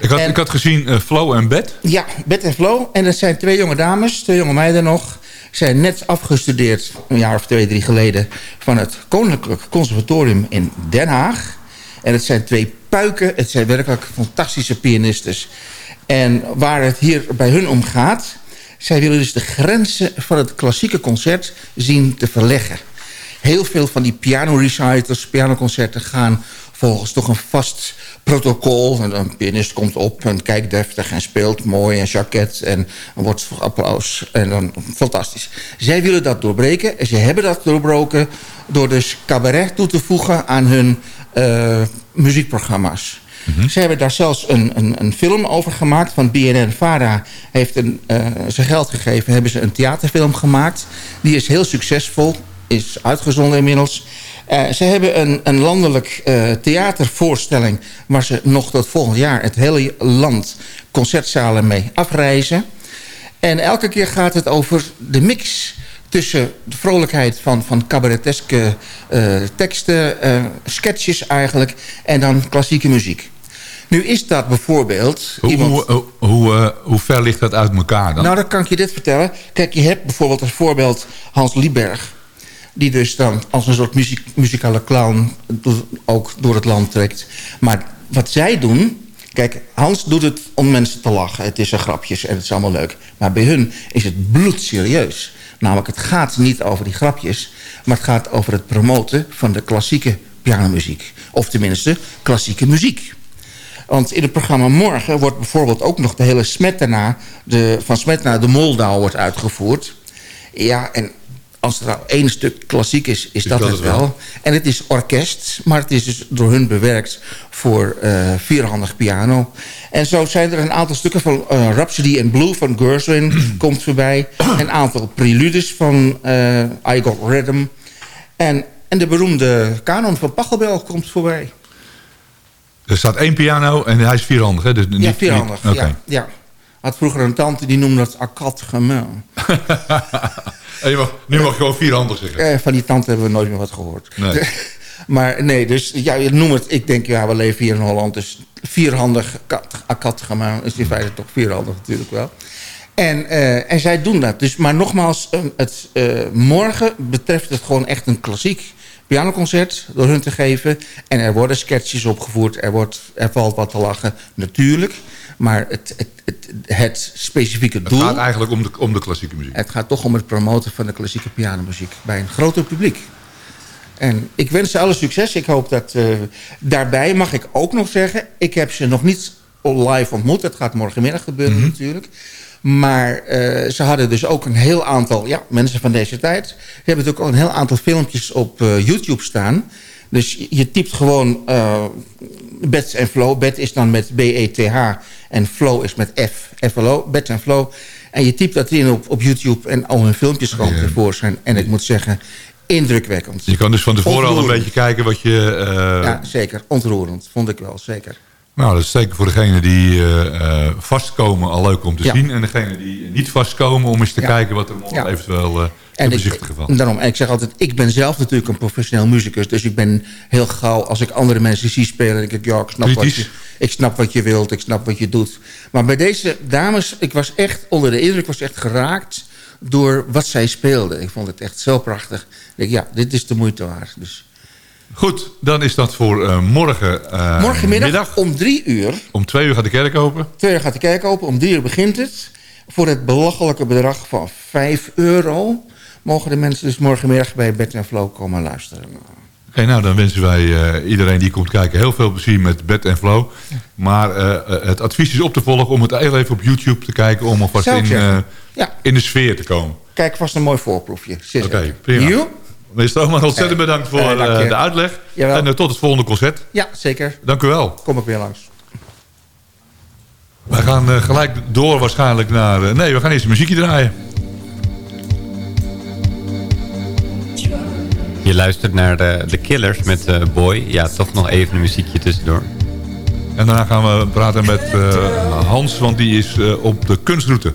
Ik had, En- ik had gezien eh, Flow en Bed. Ja, Bed en Flow. En dat zijn twee jonge dames, twee jonge meiden nog. Zijn net afgestudeerd, een jaar of twee, drie geleden... van het Koninklijk Conservatorium in Den Haag. En het zijn twee puiken. Het zijn werkelijk fantastische pianistes. En waar het hier bij hun om gaat... zij willen dus de grenzen van het klassieke concert zien te verleggen. Heel veel van die piano recitals, pianoconcerten gaan volgens toch een vast protocol. En een pianist komt op en kijkt deftig en speelt mooi en jacket en wordt applaus. En dan fantastisch. Zij willen dat doorbreken. En ze hebben dat doorbroken door dus cabaret toe te voegen aan hun eh, muziekprogramma's. Ze hebben daar zelfs een, een, een film over gemaakt. Van BNN-Vara heeft een, zijn geld gegeven. Hebben ze een theaterfilm gemaakt. Die is heel succesvol. Is uitgezonden inmiddels. Uh, ze hebben een, een landelijk uh, theatervoorstelling... waar ze nog tot volgend jaar het hele land concertzalen mee afreizen. En elke keer gaat het over de mix tussen de vrolijkheid van, van cabareteske teksten, sketches eigenlijk... en dan klassieke muziek. Nu is dat bijvoorbeeld... Hoe, iemand... hoe, hoe, uh, hoe, ver ligt dat uit elkaar dan? Nou, dan kan ik je dit vertellen. Kijk, je hebt bijvoorbeeld als voorbeeld Hans Lieberg... die dus dan als een soort muziek, muzikale clown ook door het land trekt. Maar wat zij doen... Kijk, Hans doet het om mensen te lachen. Het is een grapjes en het is allemaal leuk. Maar bij hun is het bloedserieus. Namelijk, het gaat niet over die grapjes... maar het gaat over het promoten van de klassieke pianomuziek. Of tenminste, klassieke muziek. Want in het programma Morgen wordt bijvoorbeeld ook nog de hele Smetana... De, van Smetana de Moldau wordt uitgevoerd. Ja, en als er nou één stuk klassiek is, is, is dat, dat, het wel. wel. En het is orkest, maar het is dus door hun bewerkt voor uh, vierhandig piano. En zo zijn er een aantal stukken van uh, Rhapsody in Blue van Gershwin komt voorbij. Een aantal preludes van uh, I Got Rhythm. En, en de beroemde kanon van Pachelbel komt voorbij. Er staat één piano en hij is vierhandig, hè? Dus niet, ja, vierhandig, niet, okay. ja, ja. Had vroeger een tante die noemde dat accat gemein. je mag, nu mag je gewoon vierhandig zeggen. Eh, van die tante hebben we nooit meer wat gehoord. Nee. maar nee, dus ja, je noem het. Ik denk, ja, we leven hier in Holland. Dus vierhandig akkat gemein is in feite toch vierhandig natuurlijk wel. En, uh, en zij doen dat. Dus, maar nogmaals, uh, het, uh, morgen betreft het gewoon echt een klassiek pianoconcert door hun te geven. En er worden sketches opgevoerd. Er, wordt, er valt wat te lachen, natuurlijk. Maar het, het, het, het specifieke doel... Het gaat eigenlijk om de, om de klassieke muziek. Het gaat toch om het promoten van de klassieke pianomuziek... bij een groter publiek. En ik wens ze alle succes. Ik hoop dat... Uh, daarbij mag ik ook nog zeggen... ik heb ze nog niet live ontmoet. Dat gaat morgenmiddag gebeuren mm -hmm. natuurlijk. Maar uh, ze hadden dus ook een heel aantal ja, mensen van deze tijd. Ze hebben natuurlijk ook een heel aantal filmpjes op uh, YouTube staan. Dus je typt gewoon uh, Bets en Flow. Bet is dan met B-E-T-H en Flow is met F. F-L-O, Bets en Flow. En je typt dat in op, op YouTube en al hun filmpjes komen ja. tevoorschijn. En ik moet zeggen, indrukwekkend. Je kan dus van tevoren al een beetje kijken wat je... Ja, zeker. Ontroerend, vond ik wel, zeker. Nou, dat is zeker voor degenen die uh, vastkomen al leuk om te ja. zien. En degenen die niet vastkomen om eens te ja. kijken wat er morgen ja. eventueel uh, te bezichtigen valt. Daarom, en ik zeg altijd, ik ben zelf natuurlijk een professioneel muzikus. Dus ik ben heel gauw, als ik andere mensen zie spelen... denk ik, ja, ik snap, wat je, ik snap wat je wilt, ik snap wat je doet. Maar bij deze dames, ik was echt onder de indruk, was echt geraakt... door wat zij speelden. Ik vond het echt zo prachtig. Ik denk, ja, dit is de moeite waard. Dus... Goed, dan is dat voor uh, morgen uh, Morgenmiddag middag. om drie uur. Om twee uur gaat de kerk open. Twee uur gaat de kerk open, om drie uur begint het. Voor het belachelijke bedrag van 5 euro... mogen de mensen dus morgenmiddag bij Bed en Flow komen luisteren. Oké, nou dan wensen wij uh, iedereen die komt kijken heel veel plezier met Bed en Flow. Maar het advies is op te volgen om het heel even op YouTube te kijken... om alvast in, ja. in de sfeer te komen. Kijk, vast een mooi voorproefje. Oké, okay, prima. You? Meneer Stoomman, ontzettend bedankt voor uh, de uitleg. Jawel. En uh, tot het volgende concert. Ja, zeker. Dank u wel. Kom ik weer langs. We gaan uh, gelijk door waarschijnlijk naar... nee, we gaan eerst een muziekje draaien. Je luistert naar de, de Killers met Boy. Ja, toch nog even een muziekje tussendoor. En daarna gaan we praten met Hans, want die is op de kunstroute.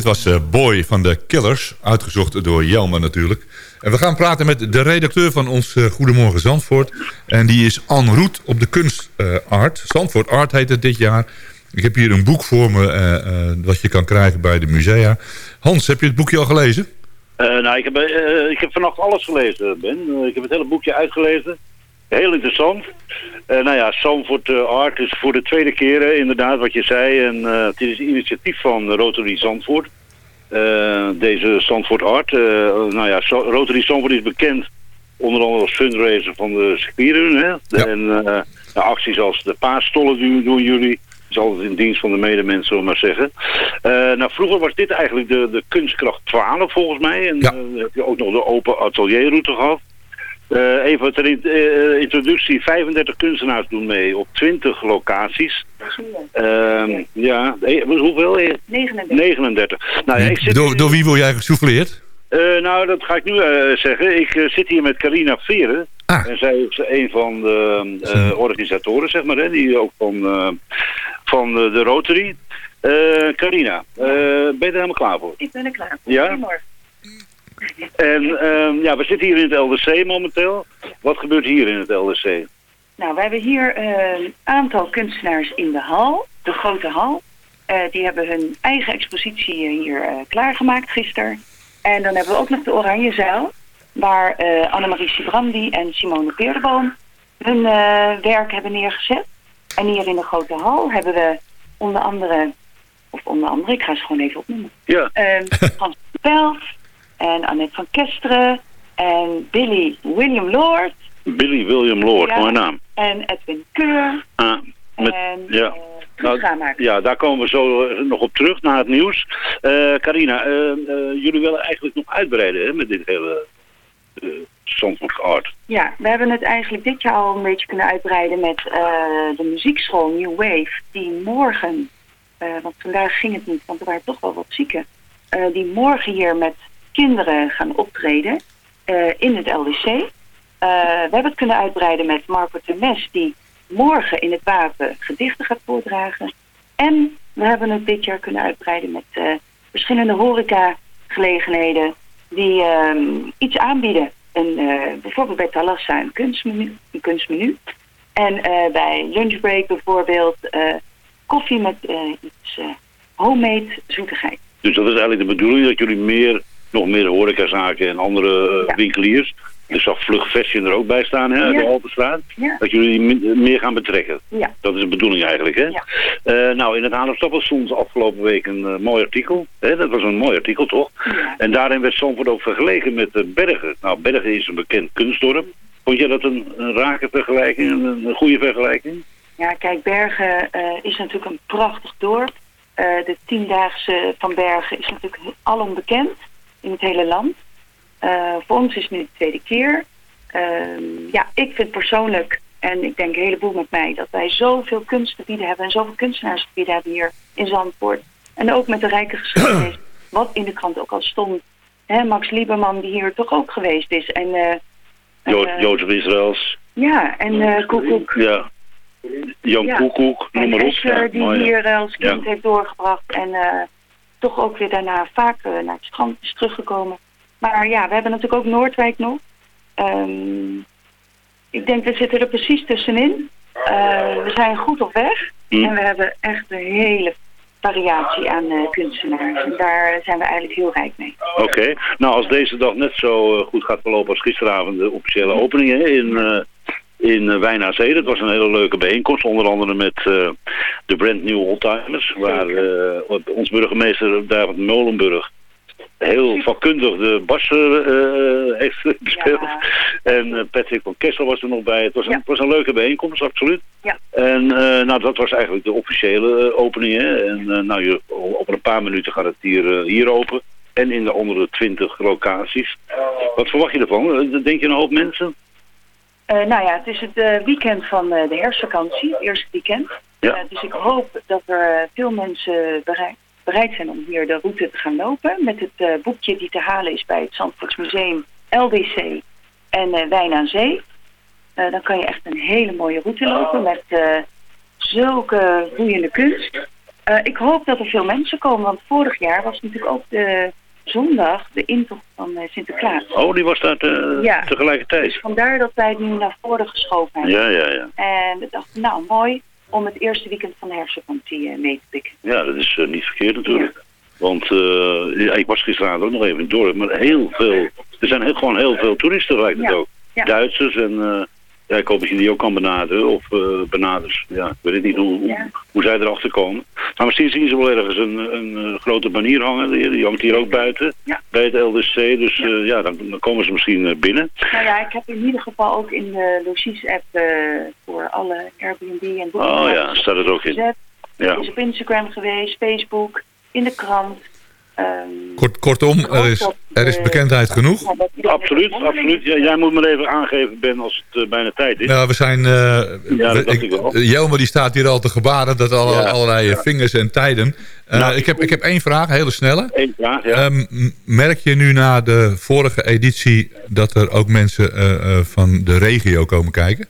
Dit was eh, Boy van de Killers, uitgezocht door Jelma natuurlijk. En we gaan praten met de redacteur van ons eh, Goedemorgen Zandvoort. En die is Anne Roet op de kunstart. Zandvoort Art heet het dit jaar. Ik heb hier een boek voor me eh, wat je kan krijgen bij de musea. Hans, heb je het boekje al gelezen? Nou, ik heb, eh, ik heb vannacht alles gelezen, Ben. Ik heb het hele boekje uitgelezen. Heel interessant. Eh, nou ja, Zandvoort eh, Art is voor de tweede keer, inderdaad, wat je zei. En eh, het is een initiatief van Rotary Zandvoort. Deze Zandvoort Art. Nou ja, Rotary Zandvoort is bekend onder andere als fundraiser van de circuitrun. Hè? En acties als de paasstollen doen, doen jullie. is altijd in dienst van de medemens, zullen we maar zeggen. Nou, vroeger was dit eigenlijk de, de kunstkracht 12 volgens mij. En dan heb je ook nog de open atelierroute gehad. Eh, even ter in- eh, introductie. 35 kunstenaars doen mee op 20 locaties. Ehm, ja, eh, hoeveel? Eh, 39. 39. Nou, ja, ik zit Door, door wie word jij gesouffleerd? eh, nou, dat ga ik nu eh, zeggen. Ik zit hier met Carina Veren. En zij is een van de eh, organisatoren, zeg maar. Hè, die ook van, eh, van de, Rotary. Eh, Carina, eh, ben je er helemaal klaar voor? Ik ben er klaar voor. Ja? Goedemorgen. En ehm, ja, we zitten hier in het LDC momenteel. Wat gebeurt hier in het LDC? Nou, we hebben hier eh, een aantal kunstenaars in de hal, de grote hal. Eh, die hebben hun eigen expositie hier eh, klaargemaakt gisteren. En dan hebben we ook nog de Oranje Zaal, waar eh Annemarie Sibrandi en Simone Peerdeboom hun werk hebben neergezet. En hier in de grote hal hebben we onder andere, of onder andere, ik ga ze gewoon even opnoemen. Ja. Ehm, Frans Pelt en Annette van Kesteren en Billy William Lord Billy William Lord, Ja. mooie naam. en Edwin Keur Ah, met, en ja. Nou, kunstgaanmaker. ja, daar komen we zo eh, nog op terug na het nieuws. Eh Carina, eh, eh, jullie willen eigenlijk nog uitbreiden hè, met dit hele uh, Zandvoort Art. Ja, we hebben het eigenlijk dit jaar al een beetje kunnen uitbreiden met eh, de muziekschool New Wave. Die morgen, eh, want vandaag ging het niet, want er waren toch wel wat zieken. eh, die morgen hier met kinderen gaan optreden eh, in het LDC. Eh, we hebben het kunnen uitbreiden met Marco Temes, die morgen in het Wapen gedichten gaat voordragen. En we hebben het dit jaar kunnen uitbreiden met eh, verschillende horecagelegenheden die ehm, iets aanbieden. En, bijvoorbeeld bij Talassa een kunstmenu. Een kunstmenu. En bij Lunchbreak bijvoorbeeld koffie met iets homemade zoetigheid. Dus dat is eigenlijk de bedoeling dat jullie meer, nog meer horecazaken en andere eh, winkeliers. Er zag Vlug Fashion er ook bij staan, hè, Ja. de Alpenstraat. Ja. Dat jullie die meer gaan betrekken. Ja. Dat is de bedoeling eigenlijk, hè? Eh, nou, in het Haarlemstad stond afgelopen week een eh, mooi artikel. Hè? Dat was een mooi artikel, toch? En daarin werd Zandvoort ook vergeleken met Bergen. Nou, Bergen is een bekend kunstdorp. Vond jij dat een, een rake vergelijking, een, een goede vergelijking? Ja, kijk, Bergen is natuurlijk een prachtig dorp. De tiendaagse van Bergen is natuurlijk alom bekend in het hele land. Eh, voor ons is het nu de tweede keer. Ehm, ja, ik vind persoonlijk, en ik denk een heleboel met mij, dat wij zoveel kunst te bieden hebben en zoveel kunstenaars te bieden hebben hier in Zandvoort. En ook met de rijke geschiedenis, wat in de krant ook al stond. Hè, Max Lieberman, die hier toch ook geweest is. En, eh, Jo eh, Jozef Israëls. ja, en eh Koekoek. Ja. Jan Ja. Koekoek, noem maar op. Ja, die mooi, hier als kind Ja. heeft doorgebracht. En toch ook weer daarna vaak eh, naar het strand is teruggekomen. Maar ja, we hebben natuurlijk ook Noordwijk nog. Ehm, ik denk, we zitten er precies tussenin. Eh, we zijn goed op weg. Hm. En we hebben echt een hele variatie aan eh, kunstenaars. En daar zijn we eigenlijk heel rijk mee. Oké. Nou, als deze dag net zo goed gaat verlopen als gisteravond de officiële opening hè, in, in eh, Wijn aan Zee. Dat was een hele leuke bijeenkomst. Onder andere met eh, de brand new oldtimers. Waar eh, ons burgemeester David Molenburg heel vakkundig de bas eh, heeft bespeeld. En Patrick van Kessel was er nog bij. Het was een, was een leuke bijeenkomst, absoluut. Ja. En nou, dat was eigenlijk de officiële opening. Hè. En nou, je, over een paar minuten gaat het hier, hier open. En in de andere twintig locaties. Wat verwacht je ervan? Denk je een hoop mensen? Eh, nou ja, het is het eh, weekend van eh, de herfstvakantie, het eerste weekend. Ja. Dus ik hoop dat er veel mensen bereid, bereid zijn om hier de route te gaan lopen. Met het boekje die te halen is bij het Zandvoortsmuseum LDC en Wijn aan Zee. Dan kan je echt een hele mooie route lopen met zulke boeiende kunst. Ik hoop dat er veel mensen komen, want vorig jaar was natuurlijk ook de zondag de intocht van eh, Sinterklaas. Oh, die was daar te- Ja. tegelijkertijd. Dus vandaar dat wij het nu naar voren geschoven hebben. Ja, ja, ja. En we dachten, nou mooi om het eerste weekend van de herfstvakantie eh, mee te pikken. Ja, dat is eh, niet verkeerd natuurlijk. Want ja, ik was gisteravond ook nog even in het dorp, maar heel veel, er zijn heel, gewoon heel veel toeristen lijkt het Ja, ook. Duitsers en ja, ik hoop dat je die ook kan benaderen of eh benaders. Ja, ik weet niet hoe, hoe, zij erachter komen. Maar misschien zien ze wel ergens een, een, eh, grote banier hangen, die, die hangt hier ook buiten bij het LDC. Dus ja, ja dan, dan komen ze misschien eh, binnen. Nou ja, ik heb in ieder geval ook in de Logies-app eh, voor alle Airbnb en Oh Booking ja, staat het ook in. Ja. Het is op Instagram geweest, Facebook, in de krant. Ehm, Kort, kortom, er is, er is bekendheid genoeg. Absoluut, absoluut. Ja, jij moet me even aangeven, Ben, als het eh, bijna tijd is. Nou, we zijn... eh, Ja, dat dacht ik- ik wel. Jelmer die staat hier al te gebaren. Dat al, Ja. allerlei vingers en tijden. Eh, Nou, ik, heb, ik heb één vraag, een hele snelle. Eén vraag, ja. Ehm, merk je nu na de vorige editie... dat er ook mensen eh, eh, van de regio komen kijken?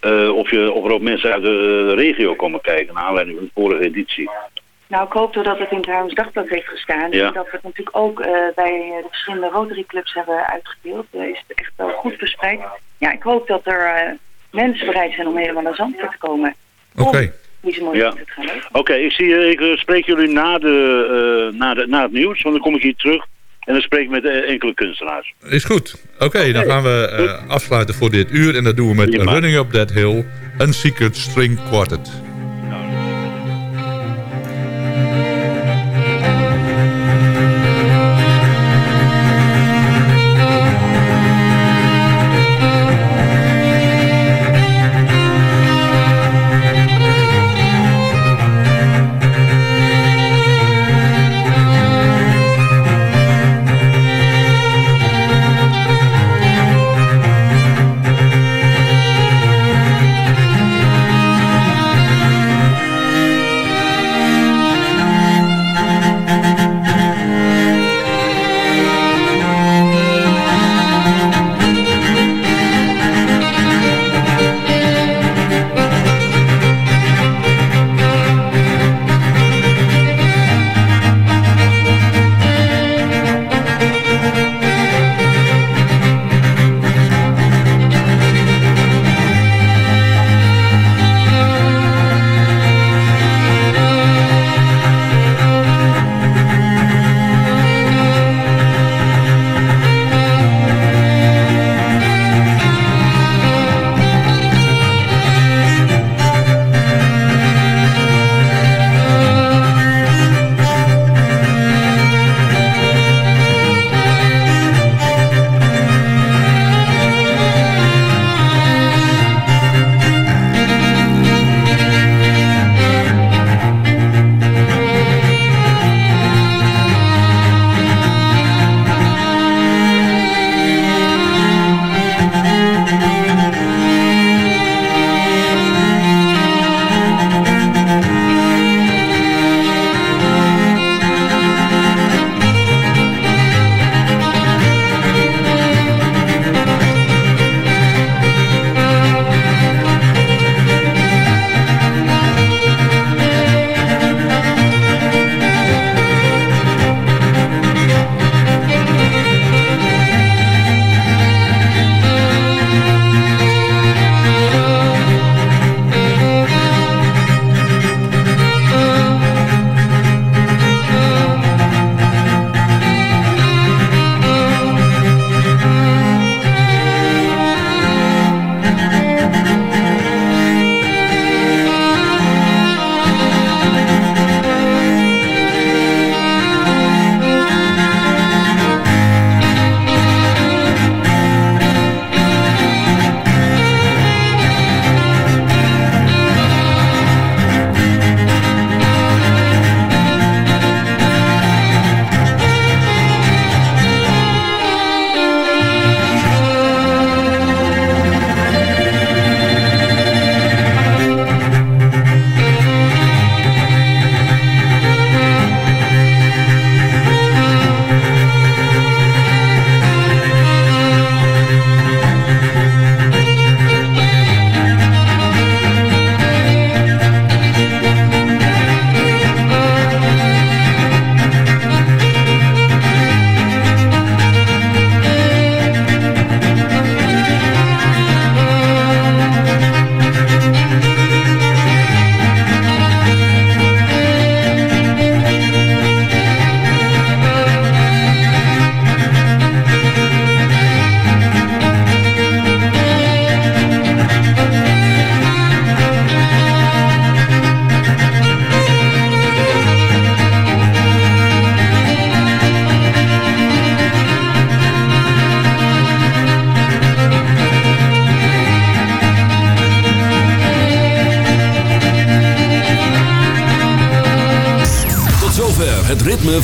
Eh, of, je, of er ook mensen uit de eh, regio komen kijken, naar aanleiding van de vorige editie. Nou, ik hoop dat het in het Haarlems Dagblad heeft gestaan. Ja. En dat we het natuurlijk ook eh, bij eh, de verschillende Rotary Clubs hebben uitgedeeld. Eh, is het echt wel goed verspreid. Ja, ik hoop dat er eh, mensen bereid zijn om helemaal naar Zandvoort te komen. Oké. Deze mooie Ja. Oké, ik, zie, ik spreek jullie na, de, eh, na, de, na het nieuws, want dan kom ik hier terug. En dan spreek ik met enkele kunstenaars. Is goed. Oké, dan gaan we eh, afsluiten voor dit uur. En dat doen we met. Running Up That Hill. Een Secret String Quartet.